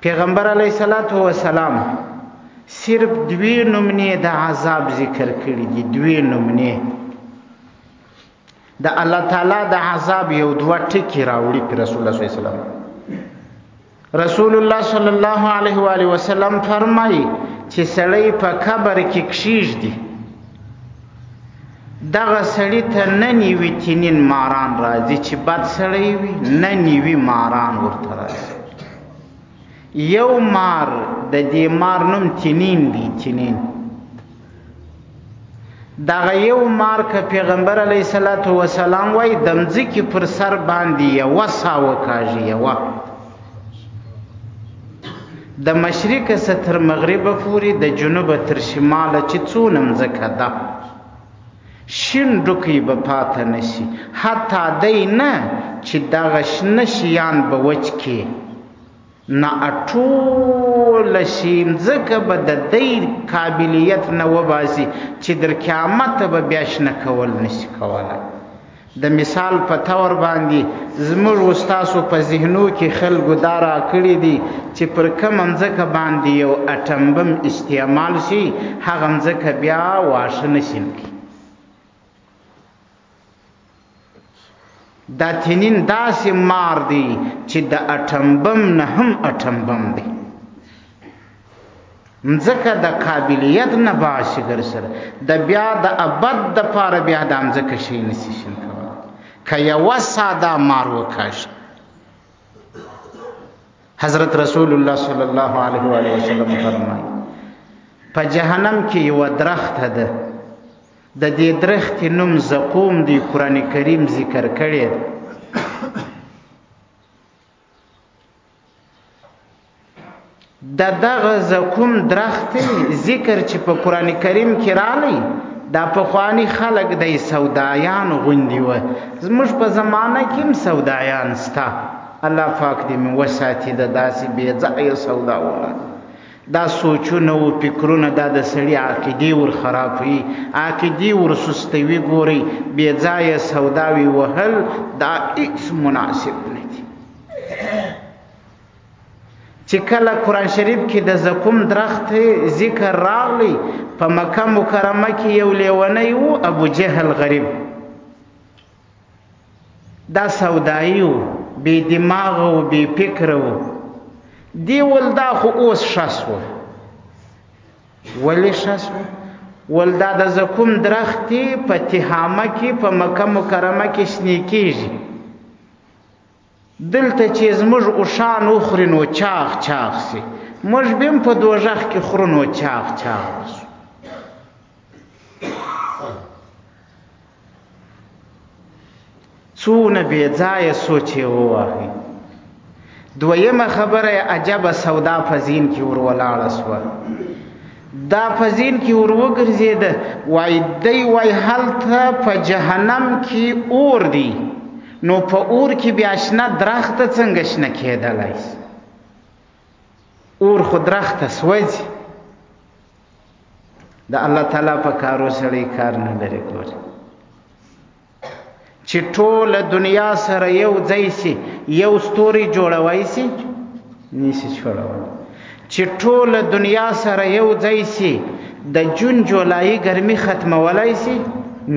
پیغمبر علیه الصلاۃ والسلام صرف دوی نمونه د عذاب ذکر کړی دي دوی نمونه د الله تعالی د عذاب یو دوه ټکی راوړي پر رسول الله صلی الله علیه وسلم رسول الله صلی الله علیه و علیه وسلم فرمایي چې سړی په قبر کې کشیږي دغه سړی ته نه نیوی تینین ماران راځي چې بد سړی وي نه نیوی ماران ورته راځي یو مار د دې مار نوم تینین دی تینین دغه یو مار که پیغمبر علی صلوات و سلام وای دمځ کی پر سر باندې یو وسا وکاږي یو د مشرق څخه تر مغربه پورې د جنوبه تر شماله چې څونه مځکه ده شین ډوکی به پاته نشي حتی دی نه چې دغه شنه شیان به وچ کې نه ټول شي مځکه به د دی قابلیت نه وباسي چې در قیامت به بیا شنه کول نشي کولای د مثال په تور باندې زموږ استاسو په ذهنو کې خلکو دا را کړی دی چې پر کوم مځکه باندې یو اټم بم استعمال شي هغه مځکه بیا واښه نشین کی دا تنین داسې مار دی چې د اټم بم نه هم اټم بم دی مزکه د قابلیت نه باشي ګر سره د بیا د ابد د پاره بیا د مزکه شي نسی شین کول که یو ساده مار وکاش حضرت رسول الله صلی الله علیه و علیه وسلم فرمایي په جهنم کې یو درخت ده د دې درخت نوم زقوم دی قران کریم ذکر کړي د دغه زکوم درخت ذکر چې په قران کریم کې راغلی دا په خواني خلق د سودایان غوندي و زموږ په زمانہ کې هم سودایان ستا الله پاک دې مو وساتي د داسې بې ځای سوداونه دا سوچونه او فکرونه دا د سړي عقیدې ور خرابوي عقیدې ور سستوي ګوري بې ځایه سوداوي وهل دا هیڅ مناسب نه دي چې کله قران شریف کې د زکوم درخت ذکر راغلی په مکه مکرمه کې یو لیونی وو ابو جهل غریب دا سودایي و بې دماغه و بې فکره و دی ولدا خو اوس ښه سو ولې ښه سو ولدا د زکوم درختې په تهامه کې په مکه مکرمه کې شنې کېږي دلته چې زموږ اوښان وخوري نو چاغ چاغ سي موږ به هم په دوزخ کې خورو نو چاغ چاغ سو څونه بې ځایه سوچ یې ووهي دویمه خبره عجبه سودا په ذهن کې ور ولاړه سوه دا فزین کې ور وګرځېده وای دی وای هلته په جهنم کې اور دی نو په اور کې بیا شنه درخت څنګه شنه کېدلای اور خو درخت سوځي د الله تعالی په کارو سړی کار نه لري ګوري چې ټول دنیا سره یو ځای سي یو ستوري جوړوي سي نيسي جوړوي چې ټول دنیا سره یو ځای سي د جون جولای ګرمي ختمولای سي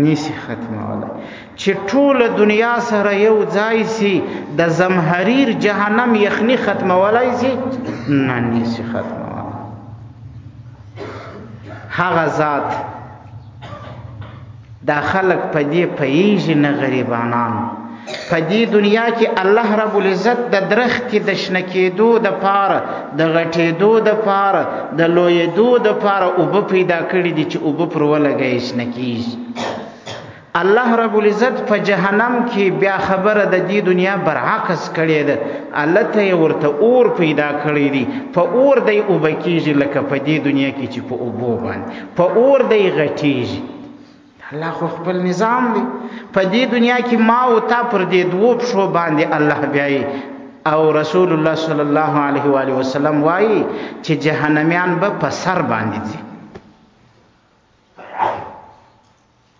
نيسي ختمولای چې ټول دنیا سره یو ځای سي د زمحریر جهنم یخني ختمولای سي نه نيسي ختمولای هغه ذات دا خلق په دې پیږي نه غریبانان په دې دنیا کې الله رب العزت د درخت د شنه کېدو د پاره د غټېدو د پاره د لویېدو د پاره اوبه پیدا کړې دي چې اوبه پر ولګی شنه کیږي الله رب العزت په جهنم کې بیا خبره د دې دنیا برعکس کړې ده الله ته ورته اور پیدا کړی دی په اور دی او بکیږي لکه په دې دنیا کې چې په اوبو باندې په اور دی غټیږي الله خو خپل نظام دی په دې دنیا کې ما او تا پر دې دوه پښو باندې الله بیاي او رسول الله صلی الله علیه و علیه وسلم وایي چې جهنميان به په سر باندې دي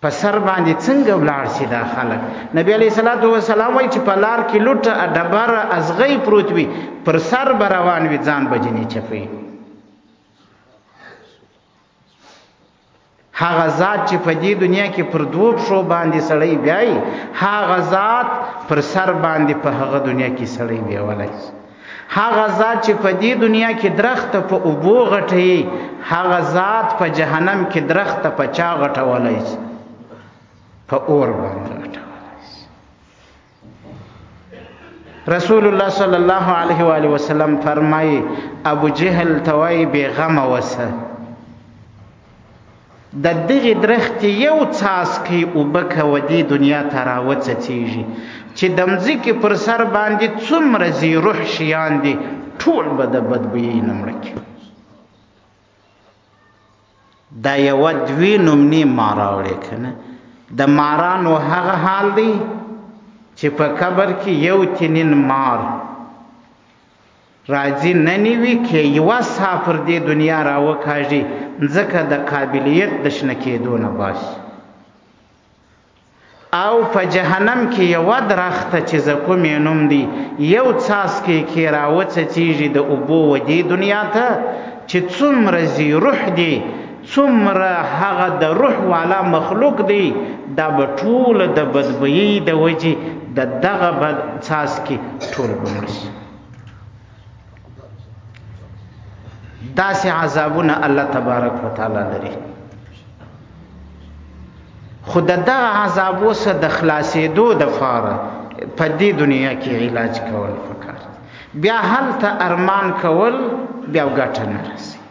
په سر باندې څنګه ولاړ سي دا خلک نبی علی صلوات و سلام وای چې په لار کې لټ ډبر ازغی پروت وي پر سر بروان وي ځان بجنی چپی هغه ذات چې په دې دنیا کې پر دوه پښو باندې سړی بیاي هغه ذات پر سر باندې په هغه دنیا کې سړی بیولای هغه ذات چې په دې دنیا کې درخت په اوبو غټي هغه ذات په جهنم کې درخت په چا غټولای شي په اور باندې غټولای شي رسول الله صلی الله علیه و علیه وسلم فرمایي ابو جهل توای بیغمه وسه د دغه درخت یو څاڅکی اوبه که ودې دنیا ته راوڅڅېږي چې د مځکې پر سر باندې څومره زی روح شیان دي ټول به د بدبویۍ نه مړه کړي دا یوه دوې نومنې ما راوړې که نه د مارانو هغه حال دی چې په قبر کې یو تنین مار راځي نه نوي کې یوه سا پر دې دنیا راوکاږي ځکه د قابلیت د شنه کېدو نه باسي او په جهنم کې یوه درخته چې زکومې نوم دی یو څاڅکی کې راوڅڅېږي د اوبو ودې دنیا ته چې څومره زی روح دی څومره هغه د روح والا مخلوق دی دا به ټول د بدبویۍ د وجې د دغه بد څاس کې ټول بمړ شي داسې عذابونه الله تبارک وتعالی لري خو د دغه عذابو سره د خلاصېدو د فاره په دې دنیا کې علاج کول پکار بیا هلته ارمان کول بیا ګټه نه رسي